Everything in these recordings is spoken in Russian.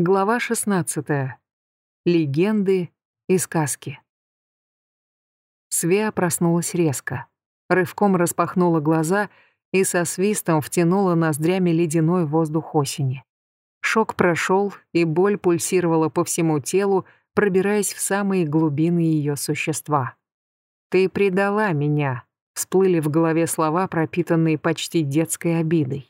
Глава 16. Легенды и сказки. Свеа проснулась резко. Рывком распахнула глаза и со свистом втянула ноздрями ледяной воздух осени. Шок прошел, и боль пульсировала по всему телу, пробираясь в самые глубины ее существа. «Ты предала меня», — всплыли в голове слова, пропитанные почти детской обидой.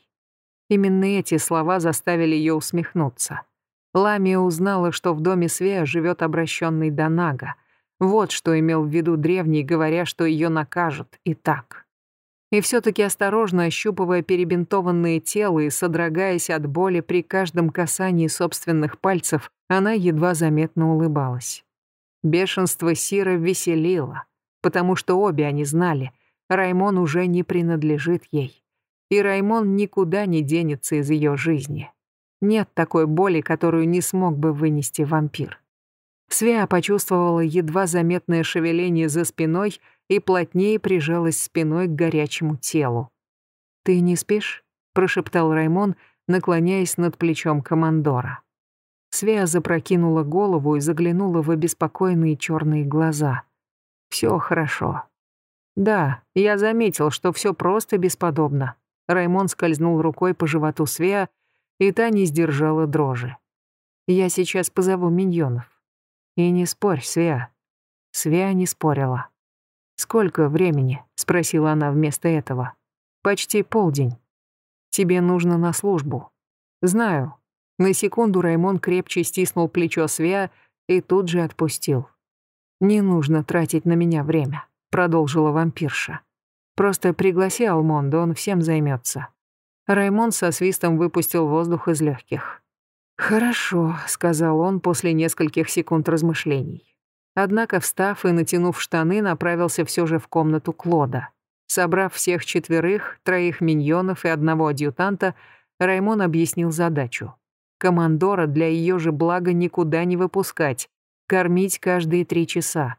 Именно эти слова заставили ее усмехнуться. Ламия узнала, что в доме Свея живет обращенный Донага. Вот что имел в виду древний, говоря, что ее накажут, и так. И все-таки осторожно ощупывая перебинтованные тело и содрогаясь от боли при каждом касании собственных пальцев, она едва заметно улыбалась. Бешенство Сира веселило, потому что обе они знали, Раймон уже не принадлежит ей. И Раймон никуда не денется из ее жизни. Нет такой боли, которую не смог бы вынести вампир. Свеа почувствовала едва заметное шевеление за спиной и плотнее прижалась спиной к горячему телу. «Ты не спишь?» — прошептал Раймон, наклоняясь над плечом командора. Свеа запрокинула голову и заглянула в обеспокоенные черные глаза. «Все хорошо». «Да, я заметил, что все просто бесподобно». Раймон скользнул рукой по животу Свеа и та не сдержала дрожи. «Я сейчас позову миньонов». «И не спорь, Свя». Свя не спорила. «Сколько времени?» — спросила она вместо этого. «Почти полдень. Тебе нужно на службу». «Знаю». На секунду Раймон крепче стиснул плечо Свя и тут же отпустил. «Не нужно тратить на меня время», — продолжила вампирша. «Просто пригласи Алмонда, он всем займется. Раймон со свистом выпустил воздух из легких. «Хорошо», — сказал он после нескольких секунд размышлений. Однако, встав и натянув штаны, направился все же в комнату Клода. Собрав всех четверых, троих миньонов и одного адъютанта, Раймон объяснил задачу. Командора для ее же блага никуда не выпускать, кормить каждые три часа.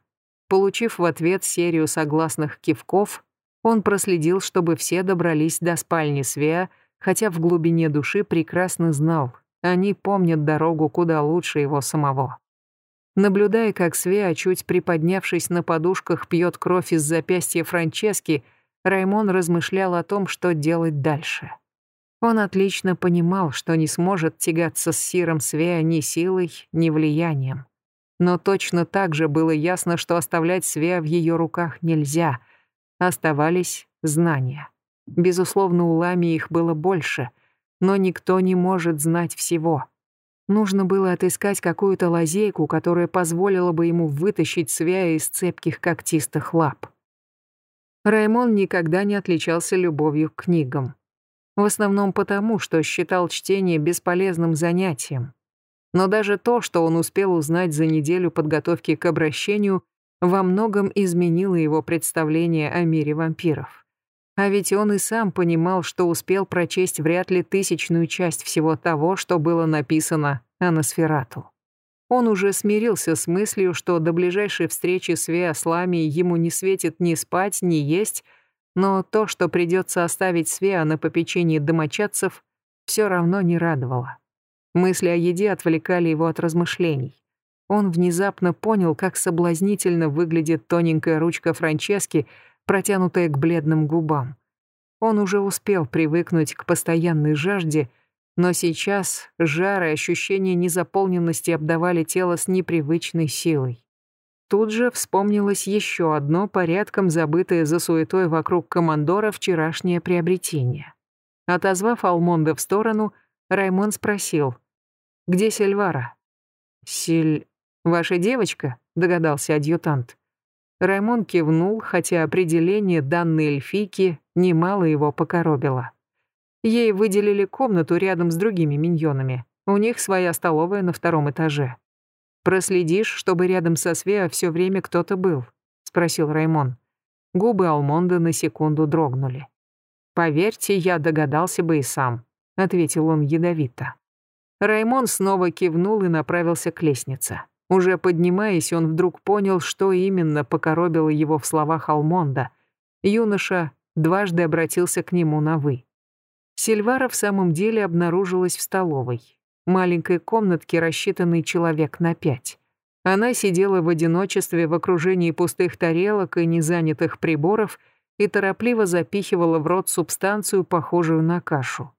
Получив в ответ серию согласных кивков, он проследил, чтобы все добрались до спальни Свеа хотя в глубине души прекрасно знал, они помнят дорогу куда лучше его самого. Наблюдая, как Свеа, чуть приподнявшись на подушках, пьет кровь из запястья Франчески, Раймон размышлял о том, что делать дальше. Он отлично понимал, что не сможет тягаться с Сиром Свеа ни силой, ни влиянием. Но точно так же было ясно, что оставлять Свеа в ее руках нельзя. Оставались знания. Безусловно, у Лами их было больше, но никто не может знать всего. Нужно было отыскать какую-то лазейку, которая позволила бы ему вытащить свя из цепких когтистых лап. Раймон никогда не отличался любовью к книгам. В основном потому, что считал чтение бесполезным занятием. Но даже то, что он успел узнать за неделю подготовки к обращению, во многом изменило его представление о мире вампиров. А ведь он и сам понимал, что успел прочесть вряд ли тысячную часть всего того, что было написано о Носферату. Он уже смирился с мыслью, что до ближайшей встречи с Веасламией ему не светит ни спать, ни есть, но то, что придется оставить Свеа на попечении домочадцев, все равно не радовало. Мысли о еде отвлекали его от размышлений. Он внезапно понял, как соблазнительно выглядит тоненькая ручка Франчески — протянутая к бледным губам. Он уже успел привыкнуть к постоянной жажде, но сейчас жар и ощущение незаполненности обдавали тело с непривычной силой. Тут же вспомнилось еще одно порядком забытое за суетой вокруг командора вчерашнее приобретение. Отозвав Алмонда в сторону, Раймон спросил, «Где Сильвара?» «Силь... Ваша девочка?» — догадался адъютант. Раймон кивнул, хотя определение данной эльфийки немало его покоробило. Ей выделили комнату рядом с другими миньонами. У них своя столовая на втором этаже. «Проследишь, чтобы рядом со Свеа все время кто-то был?» — спросил Раймон. Губы Алмонда на секунду дрогнули. «Поверьте, я догадался бы и сам», — ответил он ядовито. Раймон снова кивнул и направился к лестнице. Уже поднимаясь, он вдруг понял, что именно покоробило его в словах Алмонда. Юноша дважды обратился к нему на «вы». Сильвара в самом деле обнаружилась в столовой. маленькой комнатке, рассчитанной человек на пять. Она сидела в одиночестве в окружении пустых тарелок и незанятых приборов и торопливо запихивала в рот субстанцию, похожую на кашу.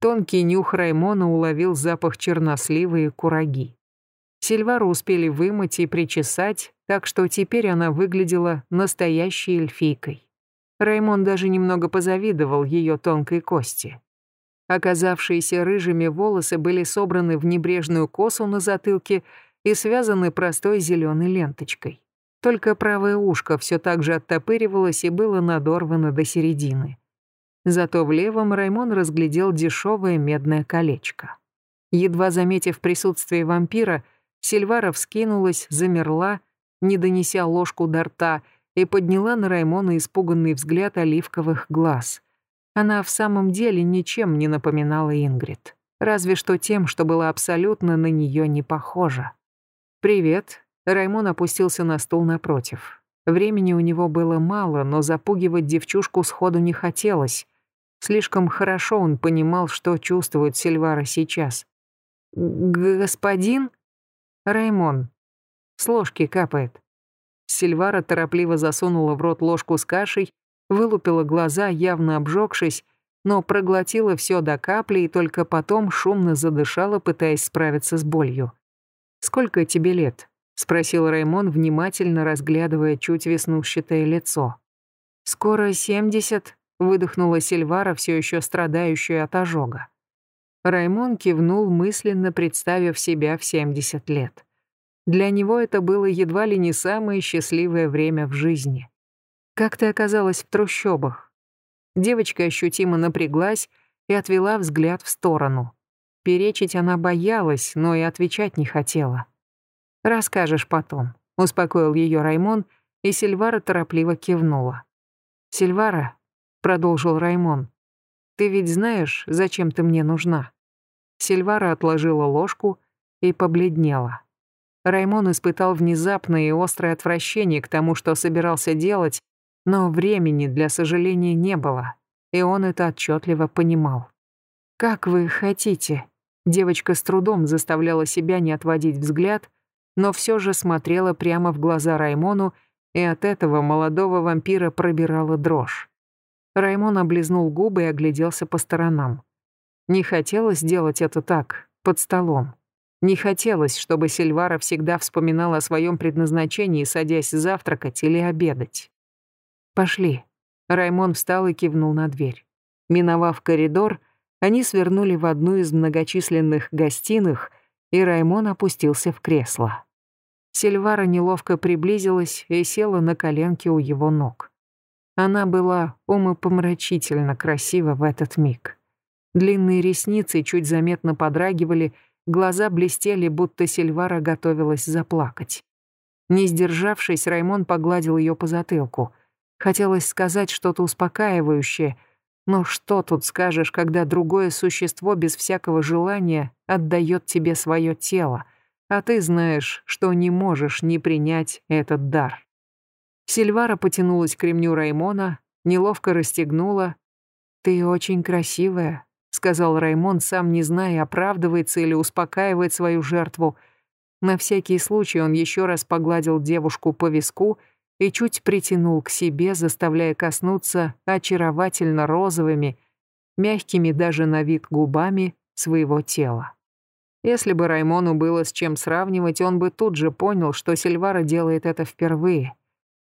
Тонкий нюх Раймона уловил запах чернослива и кураги. Сильвару успели вымыть и причесать, так что теперь она выглядела настоящей эльфийкой. Раймон даже немного позавидовал ее тонкой кости. Оказавшиеся рыжими волосы были собраны в небрежную косу на затылке и связаны простой зеленой ленточкой. Только правое ушко все так же оттопыривалось и было надорвано до середины. Зато в левом Раймон разглядел дешевое медное колечко. Едва заметив присутствие вампира, Сильвара вскинулась, замерла, не донеся ложку до рта, и подняла на Раймона испуганный взгляд оливковых глаз. Она в самом деле ничем не напоминала Ингрид, разве что тем, что была абсолютно на нее не похожа. «Привет», — Раймон опустился на стул напротив. Времени у него было мало, но запугивать девчушку сходу не хотелось. Слишком хорошо он понимал, что чувствует Сильвара сейчас. «Господин?» «Раймон». С ложки капает. Сильвара торопливо засунула в рот ложку с кашей, вылупила глаза, явно обжегшись, но проглотила все до капли и только потом шумно задышала, пытаясь справиться с болью. «Сколько тебе лет?» — спросил Раймон, внимательно разглядывая чуть веснущатое лицо. «Скоро семьдесят», — выдохнула Сильвара, все еще страдающая от ожога. Раймон кивнул, мысленно представив себя в семьдесят лет. Для него это было едва ли не самое счастливое время в жизни. «Как ты оказалась в трущобах?» Девочка ощутимо напряглась и отвела взгляд в сторону. Перечить она боялась, но и отвечать не хотела. «Расскажешь потом», — успокоил ее Раймон, и Сильвара торопливо кивнула. «Сильвара», — продолжил Раймон, — «ты ведь знаешь, зачем ты мне нужна?» Сильвара отложила ложку и побледнела. Раймон испытал внезапное и острое отвращение к тому, что собирался делать, но времени для сожаления не было, и он это отчетливо понимал. «Как вы хотите?» Девочка с трудом заставляла себя не отводить взгляд, но все же смотрела прямо в глаза Раймону, и от этого молодого вампира пробирала дрожь. Раймон облизнул губы и огляделся по сторонам. Не хотелось делать это так, под столом. Не хотелось, чтобы Сильвара всегда вспоминала о своем предназначении, садясь завтракать или обедать. «Пошли». Раймон встал и кивнул на дверь. Миновав коридор, они свернули в одну из многочисленных гостиных, и Раймон опустился в кресло. Сильвара неловко приблизилась и села на коленки у его ног. Она была умопомрачительно красива в этот миг. Длинные ресницы чуть заметно подрагивали, Глаза блестели, будто Сильвара готовилась заплакать. Не сдержавшись, Раймон погладил ее по затылку. Хотелось сказать что-то успокаивающее, но что тут скажешь, когда другое существо без всякого желания отдает тебе свое тело, а ты знаешь, что не можешь не принять этот дар. Сильвара потянулась к ремню Раймона, неловко расстегнула. «Ты очень красивая», — сказал Раймон, сам не зная, оправдывается или успокаивает свою жертву. На всякий случай он еще раз погладил девушку по виску и чуть притянул к себе, заставляя коснуться очаровательно розовыми, мягкими даже на вид губами своего тела. Если бы Раймону было с чем сравнивать, он бы тут же понял, что Сильвара делает это впервые.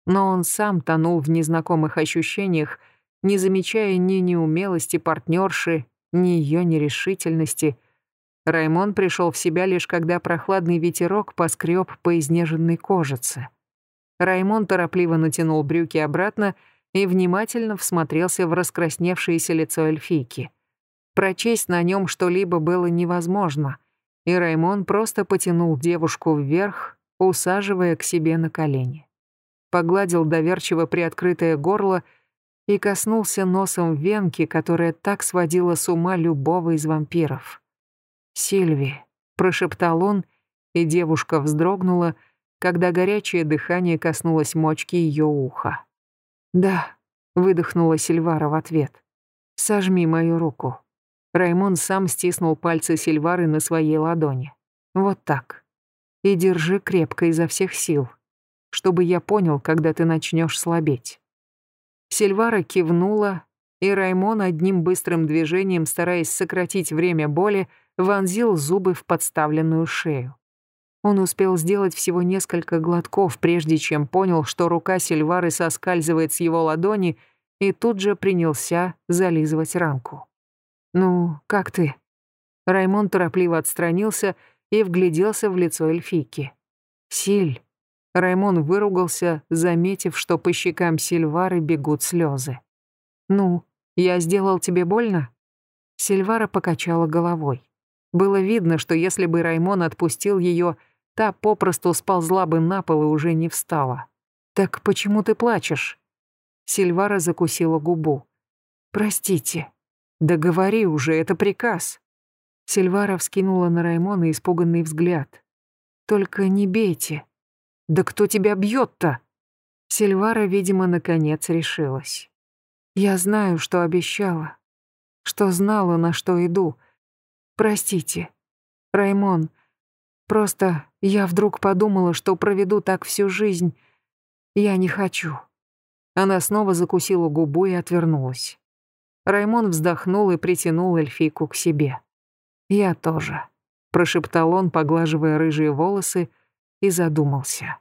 Но он сам тонул в незнакомых ощущениях, не замечая ни неумелости партнерши, ни ее нерешительности. Раймон пришел в себя лишь когда прохладный ветерок поскреб по изнеженной кожице. Раймон торопливо натянул брюки обратно и внимательно всмотрелся в раскрасневшееся лицо эльфийки. Прочесть на нем что-либо было невозможно, и Раймон просто потянул девушку вверх, усаживая к себе на колени. Погладил доверчиво приоткрытое горло и коснулся носом венки, которая так сводила с ума любого из вампиров. «Сильви», — прошептал он, и девушка вздрогнула, когда горячее дыхание коснулось мочки ее уха. «Да», — выдохнула Сильвара в ответ, — «сожми мою руку». Раймон сам стиснул пальцы Сильвары на своей ладони. Вот так. И держи крепко изо всех сил, чтобы я понял, когда ты начнешь слабеть. Сильвара кивнула, и Раймон одним быстрым движением, стараясь сократить время боли, вонзил зубы в подставленную шею. Он успел сделать всего несколько глотков, прежде чем понял, что рука Сильвары соскальзывает с его ладони, и тут же принялся зализывать ранку. «Ну, как ты?» Раймон торопливо отстранился и вгляделся в лицо эльфийки. «Силь!» Раймон выругался, заметив, что по щекам Сильвары бегут слезы. «Ну, я сделал тебе больно?» Сильвара покачала головой. Было видно, что если бы Раймон отпустил ее, та попросту сползла бы на пол и уже не встала. «Так почему ты плачешь?» Сильвара закусила губу. «Простите». «Да говори уже, это приказ». Сильвара вскинула на Раймона испуганный взгляд. «Только не бейте». «Да кто тебя бьет-то?» Сильвара, видимо, наконец решилась. «Я знаю, что обещала, что знала, на что иду. Простите, Раймон, просто я вдруг подумала, что проведу так всю жизнь. Я не хочу». Она снова закусила губу и отвернулась. Раймон вздохнул и притянул эльфийку к себе. «Я тоже», — прошептал он, поглаживая рыжие волосы, и задумался.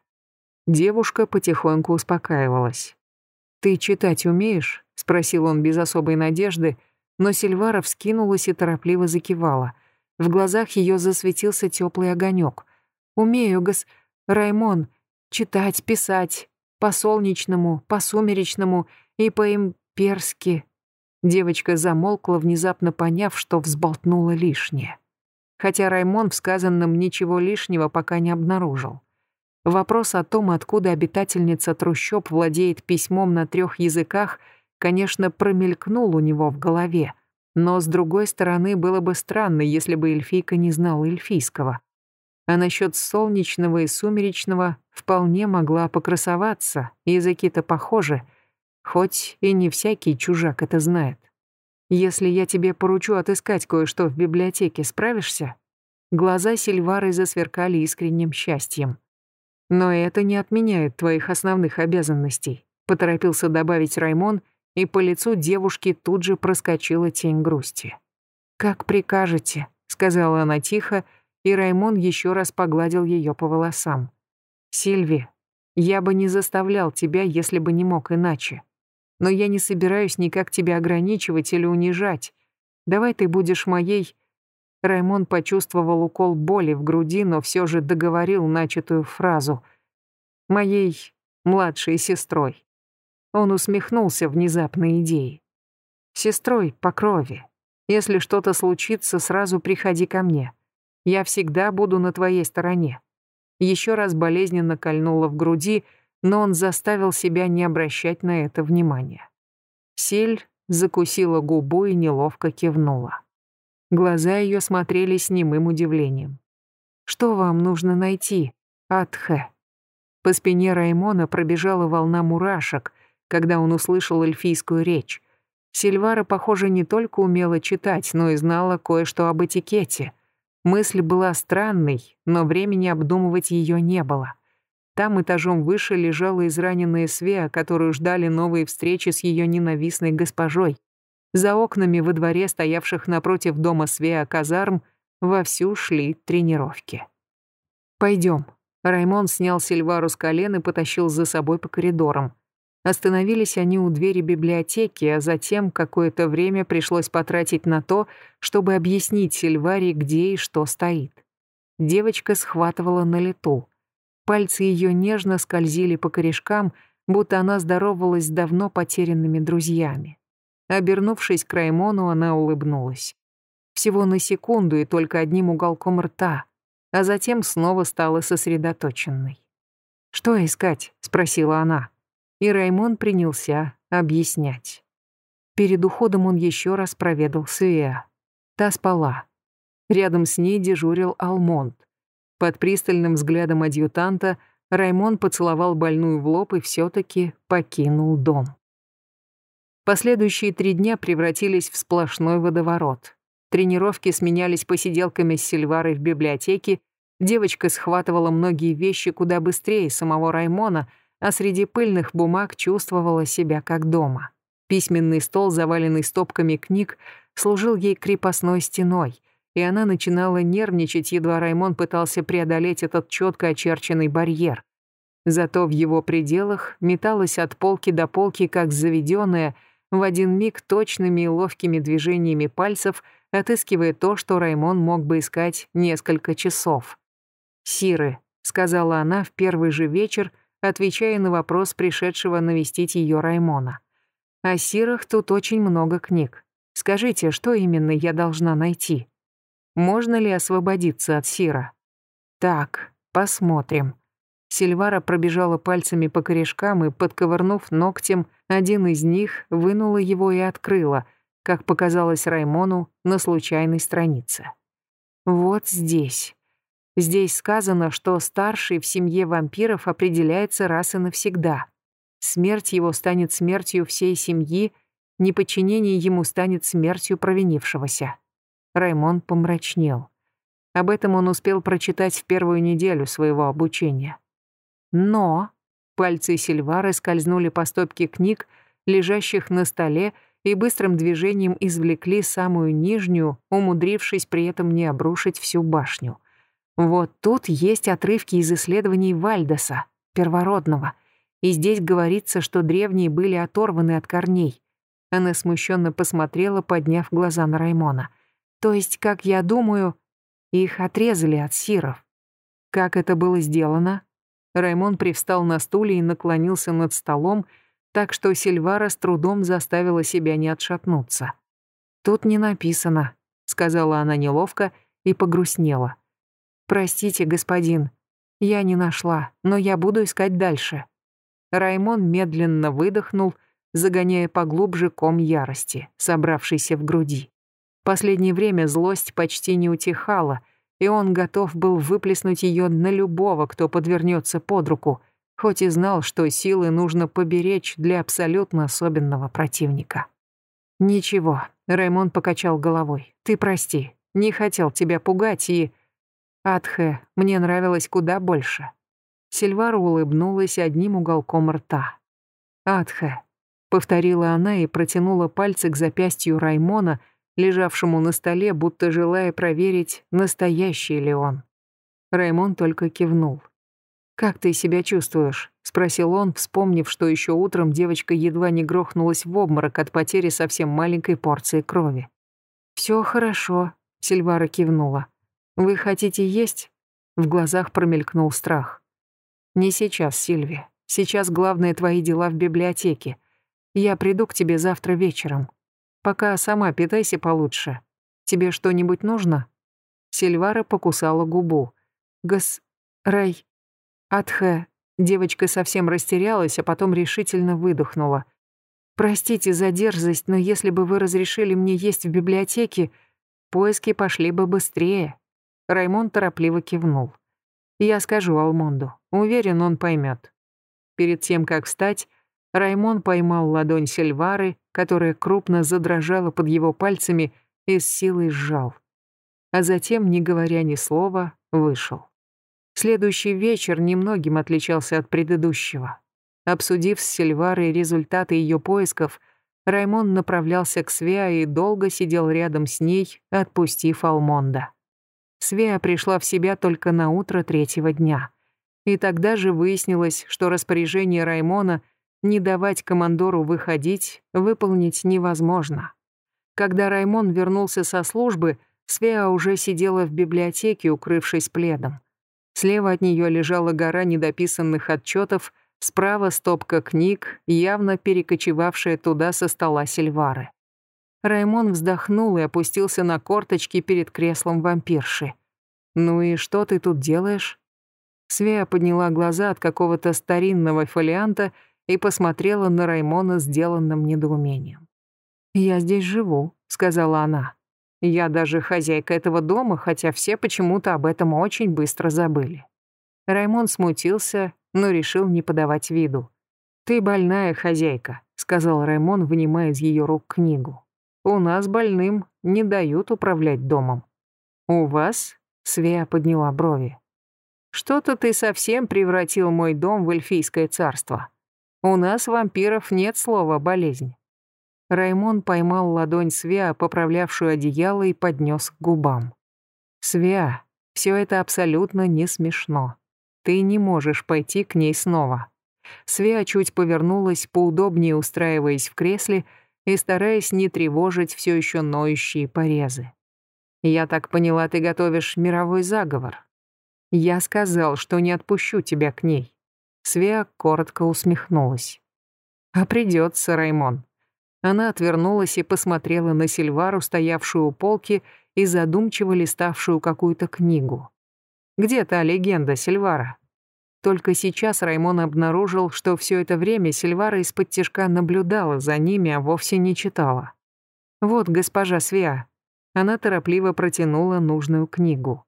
Девушка потихоньку успокаивалась. «Ты читать умеешь?» — спросил он без особой надежды, но Сильвара вскинулась и торопливо закивала. В глазах ее засветился теплый огонек. «Умею, гос... Раймон, читать, писать, по-солнечному, по-сумеречному и по-имперски». Девочка замолкла, внезапно поняв, что взболтнула лишнее хотя Раймон в сказанном ничего лишнего пока не обнаружил. Вопрос о том, откуда обитательница трущоб владеет письмом на трех языках, конечно, промелькнул у него в голове, но, с другой стороны, было бы странно, если бы эльфийка не знала эльфийского. А насчет солнечного и сумеречного вполне могла покрасоваться, языки-то похожи, хоть и не всякий чужак это знает. Если я тебе поручу отыскать кое-что в библиотеке, справишься?» Глаза Сильвары засверкали искренним счастьем. «Но это не отменяет твоих основных обязанностей», — поторопился добавить Раймон, и по лицу девушки тут же проскочила тень грусти. «Как прикажете», — сказала она тихо, и Раймон еще раз погладил ее по волосам. «Сильви, я бы не заставлял тебя, если бы не мог иначе но я не собираюсь никак тебя ограничивать или унижать. Давай ты будешь моей...» Раймон почувствовал укол боли в груди, но все же договорил начатую фразу. «Моей младшей сестрой». Он усмехнулся внезапной идеей. «Сестрой по крови. Если что-то случится, сразу приходи ко мне. Я всегда буду на твоей стороне». Еще раз болезненно кольнуло в груди, но он заставил себя не обращать на это внимания. Сель закусила губу и неловко кивнула. Глаза ее смотрели с немым удивлением. «Что вам нужно найти, Атхе?» По спине Раймона пробежала волна мурашек, когда он услышал эльфийскую речь. Сильвара, похоже, не только умела читать, но и знала кое-что об этикете. Мысль была странной, но времени обдумывать ее не было. Там этажом выше лежала израненная Свеа, которую ждали новые встречи с ее ненавистной госпожой. За окнами во дворе, стоявших напротив дома Свеа казарм, вовсю шли тренировки. «Пойдем». Раймон снял Сильвару с колен и потащил за собой по коридорам. Остановились они у двери библиотеки, а затем какое-то время пришлось потратить на то, чтобы объяснить Сильваре, где и что стоит. Девочка схватывала на лету. Пальцы ее нежно скользили по корешкам, будто она здоровалась с давно потерянными друзьями. Обернувшись к Раймону, она улыбнулась. Всего на секунду и только одним уголком рта, а затем снова стала сосредоточенной. «Что искать?» — спросила она. И Раймон принялся объяснять. Перед уходом он еще раз проведал Суэа. Та спала. Рядом с ней дежурил Алмонд. Под пристальным взглядом адъютанта Раймон поцеловал больную в лоб и все-таки покинул дом. Последующие три дня превратились в сплошной водоворот. Тренировки сменялись посиделками с Сильварой в библиотеке, девочка схватывала многие вещи куда быстрее самого Раймона, а среди пыльных бумаг чувствовала себя как дома. Письменный стол, заваленный стопками книг, служил ей крепостной стеной, и она начинала нервничать, едва Раймон пытался преодолеть этот четко очерченный барьер. Зато в его пределах металась от полки до полки, как заведенная, в один миг точными и ловкими движениями пальцев – отыскивая то, что Раймон мог бы искать несколько часов. «Сиры», — сказала она в первый же вечер, отвечая на вопрос пришедшего навестить ее Раймона. «О сирах тут очень много книг. Скажите, что именно я должна найти? Можно ли освободиться от сира?» «Так, посмотрим». Сильвара пробежала пальцами по корешкам и, подковырнув ногтем, один из них вынула его и открыла — как показалось Раймону на случайной странице. Вот здесь. Здесь сказано, что старший в семье вампиров определяется раз и навсегда. Смерть его станет смертью всей семьи, неподчинение ему станет смертью провинившегося. Раймон помрачнел. Об этом он успел прочитать в первую неделю своего обучения. Но пальцы Сильвары скользнули по стопке книг, лежащих на столе, и быстрым движением извлекли самую нижнюю, умудрившись при этом не обрушить всю башню. Вот тут есть отрывки из исследований Вальдеса, первородного, и здесь говорится, что древние были оторваны от корней. Она смущенно посмотрела, подняв глаза на Раймона. То есть, как я думаю, их отрезали от сиров. Как это было сделано? Раймон привстал на стуле и наклонился над столом, так что Сильвара с трудом заставила себя не отшатнуться. «Тут не написано», — сказала она неловко и погрустнела. «Простите, господин, я не нашла, но я буду искать дальше». Раймон медленно выдохнул, загоняя поглубже ком ярости, собравшийся в груди. Последнее время злость почти не утихала, и он готов был выплеснуть ее на любого, кто подвернется под руку — хоть и знал, что силы нужно поберечь для абсолютно особенного противника. «Ничего», — Раймон покачал головой, — «ты прости, не хотел тебя пугать и...» «Адхе, мне нравилось куда больше». Сильвара улыбнулась одним уголком рта. «Адхе», — повторила она и протянула пальцы к запястью Раймона, лежавшему на столе, будто желая проверить, настоящий ли он. Раймон только кивнул. «Как ты себя чувствуешь?» — спросил он, вспомнив, что еще утром девочка едва не грохнулась в обморок от потери совсем маленькой порции крови. «Все хорошо», — Сильвара кивнула. «Вы хотите есть?» В глазах промелькнул страх. «Не сейчас, Сильви. Сейчас главное твои дела в библиотеке. Я приду к тебе завтра вечером. Пока сама питайся получше. Тебе что-нибудь нужно?» Сильвара покусала губу. «Гос... Рай, Атхе, девочка совсем растерялась, а потом решительно выдохнула. «Простите за дерзость, но если бы вы разрешили мне есть в библиотеке, поиски пошли бы быстрее». Раймон торопливо кивнул. «Я скажу Алмонду. Уверен, он поймет». Перед тем, как встать, Раймон поймал ладонь Сильвары, которая крупно задрожала под его пальцами и с силой сжал. А затем, не говоря ни слова, вышел. Следующий вечер немногим отличался от предыдущего. Обсудив с Сильварой результаты ее поисков, Раймон направлялся к Свеа и долго сидел рядом с ней, отпустив Алмонда. Свеа пришла в себя только на утро третьего дня. И тогда же выяснилось, что распоряжение Раймона не давать командору выходить выполнить невозможно. Когда Раймон вернулся со службы, Свеа уже сидела в библиотеке, укрывшись пледом. Слева от нее лежала гора недописанных отчетов, справа стопка книг, явно перекочевавшая туда со стола Сильвары. Раймон вздохнул и опустился на корточки перед креслом вампирши. «Ну и что ты тут делаешь?» Свея подняла глаза от какого-то старинного фолианта и посмотрела на Раймона сделанным недоумением. «Я здесь живу», — сказала она. Я даже хозяйка этого дома, хотя все почему-то об этом очень быстро забыли. Раймон смутился, но решил не подавать виду. «Ты больная хозяйка», — сказал Раймон, вынимая из ее рук книгу. У нас больным не дают управлять домом. У вас? Свея подняла брови. Что-то ты совсем превратил мой дом в эльфийское царство. У нас, вампиров, нет слова «болезнь». Раймон поймал ладонь Свеа, поправлявшую одеяло, и поднес к губам. «Свеа, все это абсолютно не смешно. Ты не можешь пойти к ней снова». Свеа чуть повернулась, поудобнее устраиваясь в кресле и стараясь не тревожить все еще ноющие порезы. «Я так поняла, ты готовишь мировой заговор. Я сказал, что не отпущу тебя к ней». Свеа коротко усмехнулась. «А придется, Раймон». Она отвернулась и посмотрела на Сильвару, стоявшую у полки и задумчиво листавшую какую-то книгу. «Где та легенда, Сильвара?» Только сейчас Раймон обнаружил, что все это время Сильвара из-под тяжка наблюдала за ними, а вовсе не читала. «Вот, госпожа Свеа». Она торопливо протянула нужную книгу.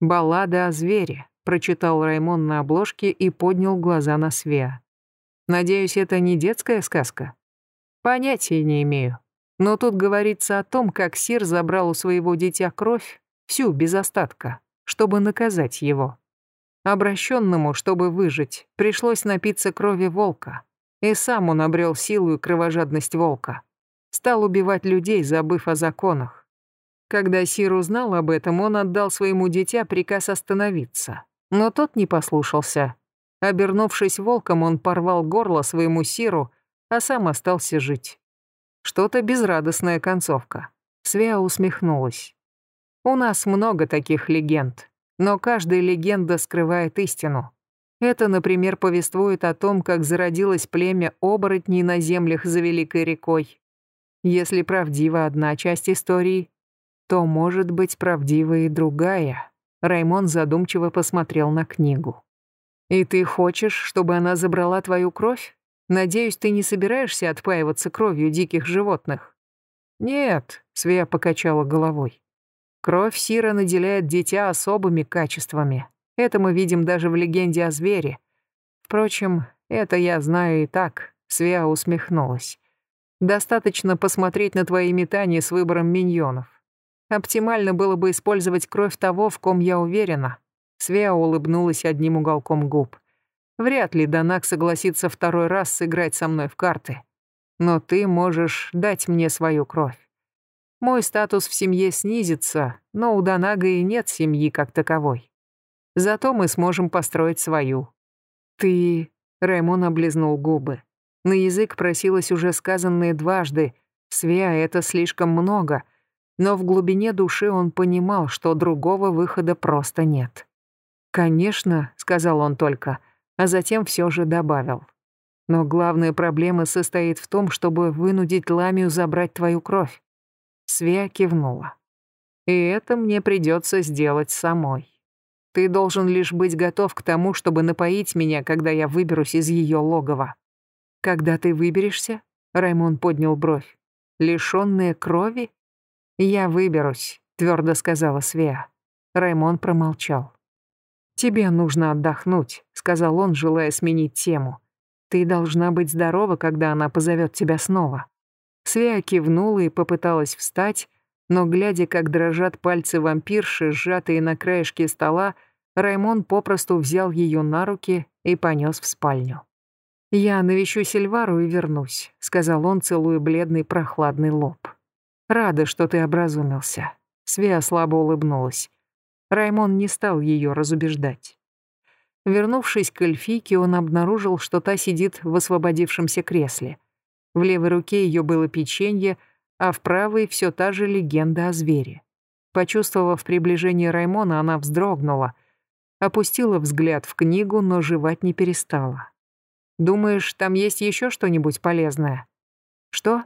«Баллада о звере», — прочитал Раймон на обложке и поднял глаза на Свеа. «Надеюсь, это не детская сказка?» «Понятия не имею. Но тут говорится о том, как Сир забрал у своего дитя кровь, всю без остатка, чтобы наказать его. Обращенному, чтобы выжить, пришлось напиться крови волка. И сам он обрел силу и кровожадность волка. Стал убивать людей, забыв о законах. Когда Сир узнал об этом, он отдал своему дитя приказ остановиться. Но тот не послушался. Обернувшись волком, он порвал горло своему Сиру, а сам остался жить. Что-то безрадостная концовка. Свя усмехнулась. У нас много таких легенд. Но каждая легенда скрывает истину. Это, например, повествует о том, как зародилось племя оборотней на землях за Великой рекой. Если правдива одна часть истории, то может быть правдива и другая. Раймон задумчиво посмотрел на книгу. «И ты хочешь, чтобы она забрала твою кровь? Надеюсь, ты не собираешься отпаиваться кровью диких животных?» «Нет», — Свея покачала головой. Кровь Сира наделяет дитя особыми качествами. Это мы видим даже в легенде о звере. Впрочем, это я знаю и так, Свя усмехнулась. Достаточно посмотреть на твои метания с выбором миньонов. Оптимально было бы использовать кровь того, в ком я уверена. Свя улыбнулась одним уголком губ. Вряд ли Данак согласится второй раз сыграть со мной в карты. Но ты можешь дать мне свою кровь. Мой статус в семье снизится, но у Донага и нет семьи как таковой. Зато мы сможем построить свою. Ты... Раймон облизнул губы. На язык просилось уже сказанное дважды. Свя, это слишком много. Но в глубине души он понимал, что другого выхода просто нет. «Конечно», — сказал он только, а затем все же добавил. «Но главная проблема состоит в том, чтобы вынудить Ламию забрать твою кровь. Свея кивнула. «И это мне придется сделать самой. Ты должен лишь быть готов к тому, чтобы напоить меня, когда я выберусь из ее логова». «Когда ты выберешься?» — Раймон поднял бровь. «Лишённые крови?» «Я выберусь», — твердо сказала Свея. Раймон промолчал. «Тебе нужно отдохнуть», — сказал он, желая сменить тему. «Ты должна быть здорова, когда она позовет тебя снова». Свея кивнула и попыталась встать, но, глядя, как дрожат пальцы вампирши, сжатые на краешке стола, Раймон попросту взял ее на руки и понес в спальню. «Я навещу Сильвару и вернусь», — сказал он, целуя бледный прохладный лоб. «Рада, что ты образумился». Свея слабо улыбнулась. Раймон не стал ее разубеждать. Вернувшись к эльфийке, он обнаружил, что та сидит в освободившемся кресле. В левой руке ее было печенье, а в правой все та же легенда о звере. Почувствовав приближение Раймона, она вздрогнула, опустила взгляд в книгу, но жевать не перестала. «Думаешь, там есть еще что-нибудь полезное?» «Что?»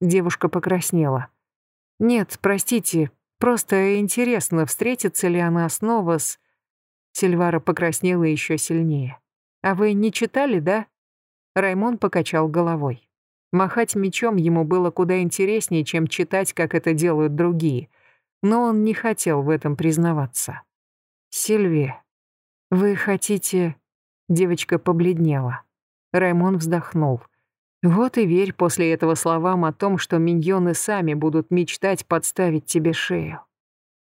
Девушка покраснела. «Нет, простите, просто интересно, встретится ли она снова с...» Сильвара покраснела еще сильнее. «А вы не читали, да?» Раймон покачал головой. Махать мечом ему было куда интереснее, чем читать, как это делают другие. Но он не хотел в этом признаваться. «Сильви, вы хотите...» Девочка побледнела. Раймон вздохнул. Вот и верь после этого словам о том, что миньоны сами будут мечтать подставить тебе шею.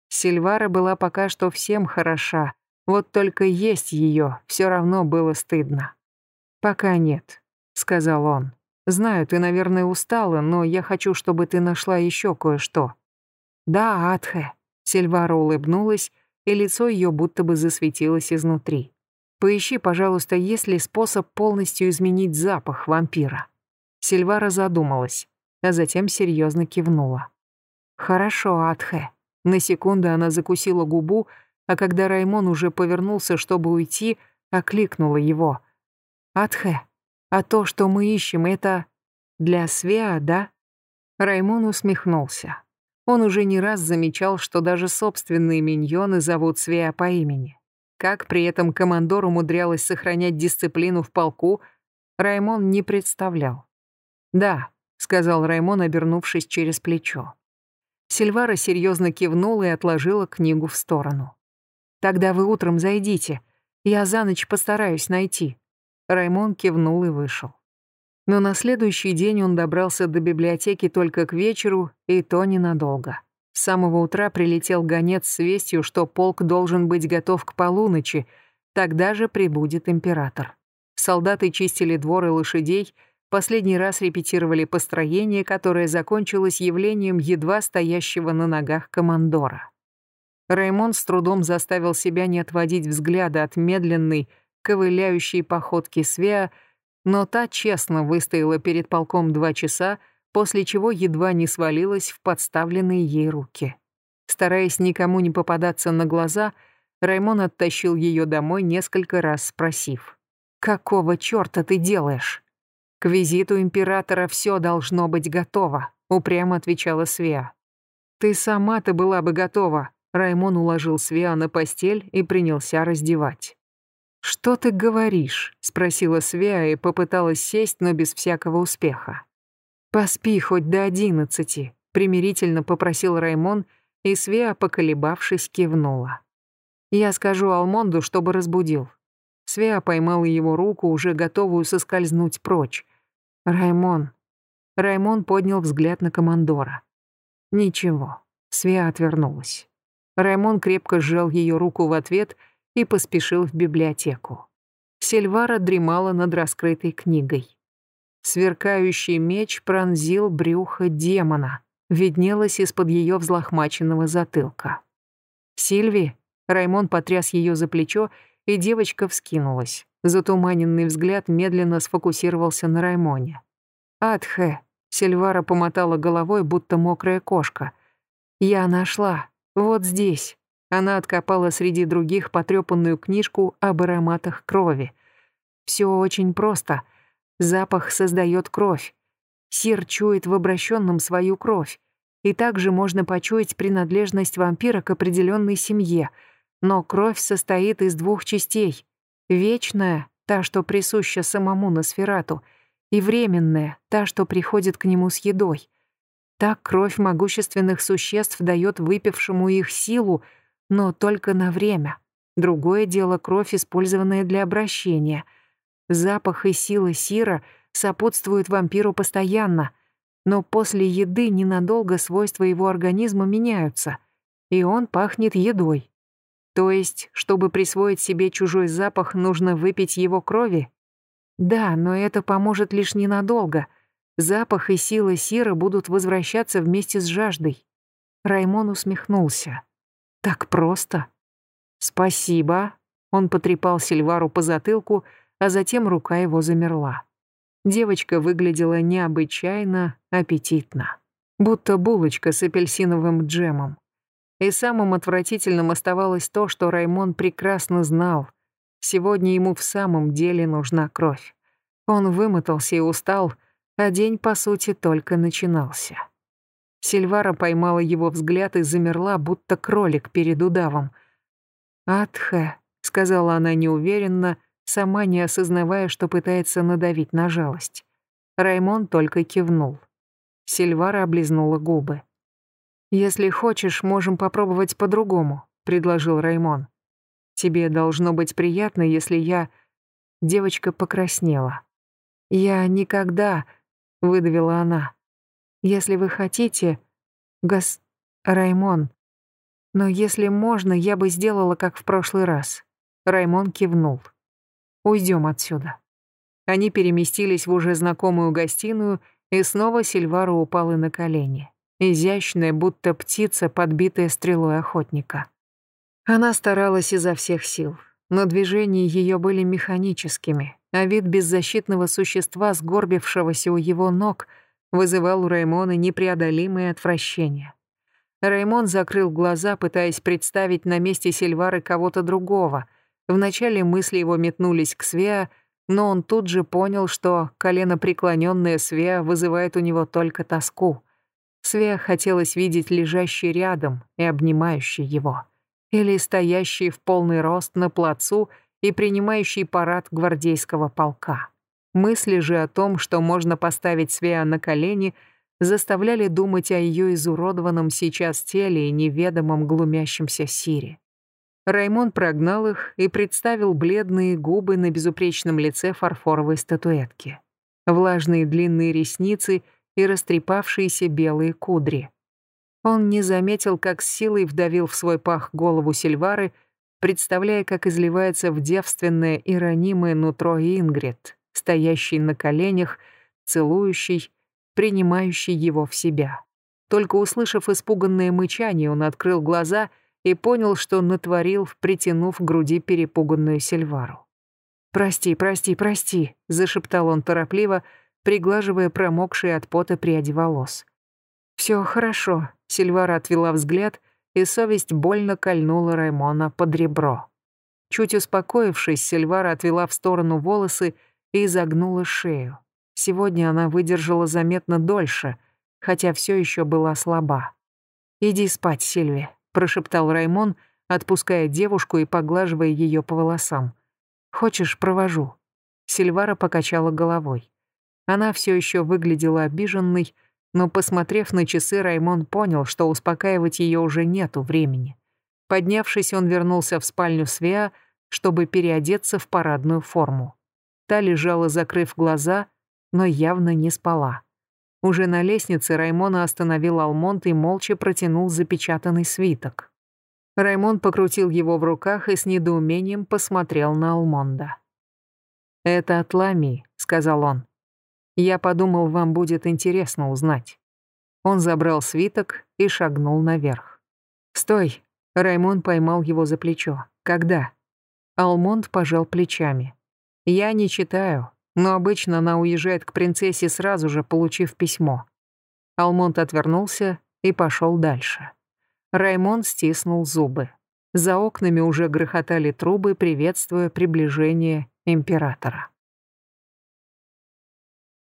Сильвара была пока что всем хороша, вот только есть ее все равно было стыдно. «Пока нет», — сказал он. «Знаю, ты, наверное, устала, но я хочу, чтобы ты нашла еще кое-что». «Да, Атхе», — Сильвара улыбнулась, и лицо ее будто бы засветилось изнутри. «Поищи, пожалуйста, есть ли способ полностью изменить запах вампира». Сильвара задумалась, а затем серьезно кивнула. «Хорошо, Атхе». На секунду она закусила губу, а когда Раймон уже повернулся, чтобы уйти, окликнула его. «Атхе, а то, что мы ищем, это для Свеа, да?» Раймон усмехнулся. Он уже не раз замечал, что даже собственные миньоны зовут Свеа по имени. Как при этом командор умудрялась сохранять дисциплину в полку, Раймон не представлял. «Да», — сказал Раймон, обернувшись через плечо. Сильвара серьезно кивнула и отложила книгу в сторону. «Тогда вы утром зайдите. Я за ночь постараюсь найти». Раймон кивнул и вышел. Но на следующий день он добрался до библиотеки только к вечеру, и то ненадолго. С самого утра прилетел гонец с вестью, что полк должен быть готов к полуночи, тогда же прибудет император. Солдаты чистили двор и лошадей, последний раз репетировали построение, которое закончилось явлением едва стоящего на ногах командора. Раймон с трудом заставил себя не отводить взгляда от медленной, ковыляющей походки Свеа, но та честно выстояла перед полком два часа, после чего едва не свалилась в подставленные ей руки. Стараясь никому не попадаться на глаза, Раймон оттащил ее домой несколько раз, спросив, «Какого чёрта ты делаешь?» «К визиту императора все должно быть готово», — упрямо отвечала Свеа. «Ты сама-то была бы готова», — Раймон уложил Свеа на постель и принялся раздевать. «Что ты говоришь?» — спросила Свеа и попыталась сесть, но без всякого успеха. «Поспи хоть до одиннадцати», — примирительно попросил Раймон, и Свеа, поколебавшись, кивнула. «Я скажу Алмонду, чтобы разбудил». Свеа поймала его руку, уже готовую соскользнуть прочь. «Раймон». Раймон поднял взгляд на командора. «Ничего». Свеа отвернулась. Раймон крепко сжал ее руку в ответ — и поспешил в библиотеку. Сильвара дремала над раскрытой книгой. Сверкающий меч пронзил брюхо демона, виднелось из-под ее взлохмаченного затылка. «Сильви?» Раймон потряс ее за плечо, и девочка вскинулась. Затуманенный взгляд медленно сфокусировался на Раймоне. «Адхе!» Сильвара помотала головой, будто мокрая кошка. «Я нашла. Вот здесь». Она откопала среди других потрепанную книжку об ароматах крови. Все очень просто. Запах создает кровь. Сир чует в обращенном свою кровь. И также можно почуять принадлежность вампира к определенной семье. Но кровь состоит из двух частей. Вечная, та, что присуща самому Носферату, и временная, та, что приходит к нему с едой. Так кровь могущественных существ дает выпившему их силу, но только на время. Другое дело кровь, использованная для обращения. Запах и сила сира сопутствуют вампиру постоянно, но после еды ненадолго свойства его организма меняются, и он пахнет едой. То есть, чтобы присвоить себе чужой запах, нужно выпить его крови? Да, но это поможет лишь ненадолго. Запах и сила сира будут возвращаться вместе с жаждой. Раймон усмехнулся. Так просто. Спасибо. Он потрепал Сильвару по затылку, а затем рука его замерла. Девочка выглядела необычайно аппетитно. Будто булочка с апельсиновым джемом. И самым отвратительным оставалось то, что Раймон прекрасно знал. Сегодня ему в самом деле нужна кровь. Он вымотался и устал, а день, по сути, только начинался. Сильвара поймала его взгляд и замерла, будто кролик перед удавом. «Атхе», — сказала она неуверенно, сама не осознавая, что пытается надавить на жалость. Раймон только кивнул. Сильвара облизнула губы. «Если хочешь, можем попробовать по-другому», — предложил Раймон. «Тебе должно быть приятно, если я...» Девочка покраснела. «Я никогда...» — выдавила она. «Если вы хотите, гос... Раймон. Но если можно, я бы сделала, как в прошлый раз». Раймон кивнул. «Уйдем отсюда». Они переместились в уже знакомую гостиную, и снова Сильвара упала на колени. Изящная, будто птица, подбитая стрелой охотника. Она старалась изо всех сил, но движения ее были механическими, а вид беззащитного существа, сгорбившегося у его ног, вызывал у Раймона непреодолимое отвращение. Раймон закрыл глаза, пытаясь представить на месте Сильвары кого-то другого. Вначале мысли его метнулись к Свеа, но он тут же понял, что коленопреклонённая Свеа вызывает у него только тоску. Свеа хотелось видеть лежащий рядом и обнимающий его или стоящий в полный рост на плацу и принимающий парад гвардейского полка. Мысли же о том, что можно поставить Свеа на колени, заставляли думать о ее изуродованном сейчас теле и неведомом глумящемся Сире. Раймон прогнал их и представил бледные губы на безупречном лице фарфоровой статуэтки, влажные длинные ресницы и растрепавшиеся белые кудри. Он не заметил, как с силой вдавил в свой пах голову Сильвары, представляя, как изливается в девственное и ранимое нутро Ингрид, стоящий на коленях, целующий, принимающий его в себя. Только услышав испуганное мычание, он открыл глаза и понял, что натворил, притянув к груди перепуганную Сильвару. «Прости, прости, прости», — зашептал он торопливо, приглаживая промокшие от пота пряди волос. «Все хорошо», — Сильвара отвела взгляд, и совесть больно кольнула Раймона под ребро. Чуть успокоившись, Сильвара отвела в сторону волосы и загнула шею. Сегодня она выдержала заметно дольше, хотя все еще была слаба. «Иди спать, Сильви», — прошептал Раймон, отпуская девушку и поглаживая ее по волосам. «Хочешь, провожу?» Сильвара покачала головой. Она все еще выглядела обиженной, но, посмотрев на часы, Раймон понял, что успокаивать ее уже нету времени. Поднявшись, он вернулся в спальню Свеа, чтобы переодеться в парадную форму. Та лежала, закрыв глаза, но явно не спала. Уже на лестнице Раймона остановил Алмонт и молча протянул запечатанный свиток. Раймон покрутил его в руках и с недоумением посмотрел на Алмонда. «Это от Лами», — сказал он. Я подумал, вам будет интересно узнать». Он забрал свиток и шагнул наверх. «Стой!» Раймон поймал его за плечо. «Когда?» Алмонд пожал плечами. «Я не читаю, но обычно она уезжает к принцессе сразу же, получив письмо». Алмонд отвернулся и пошел дальше. Раймон стиснул зубы. За окнами уже грохотали трубы, приветствуя приближение императора.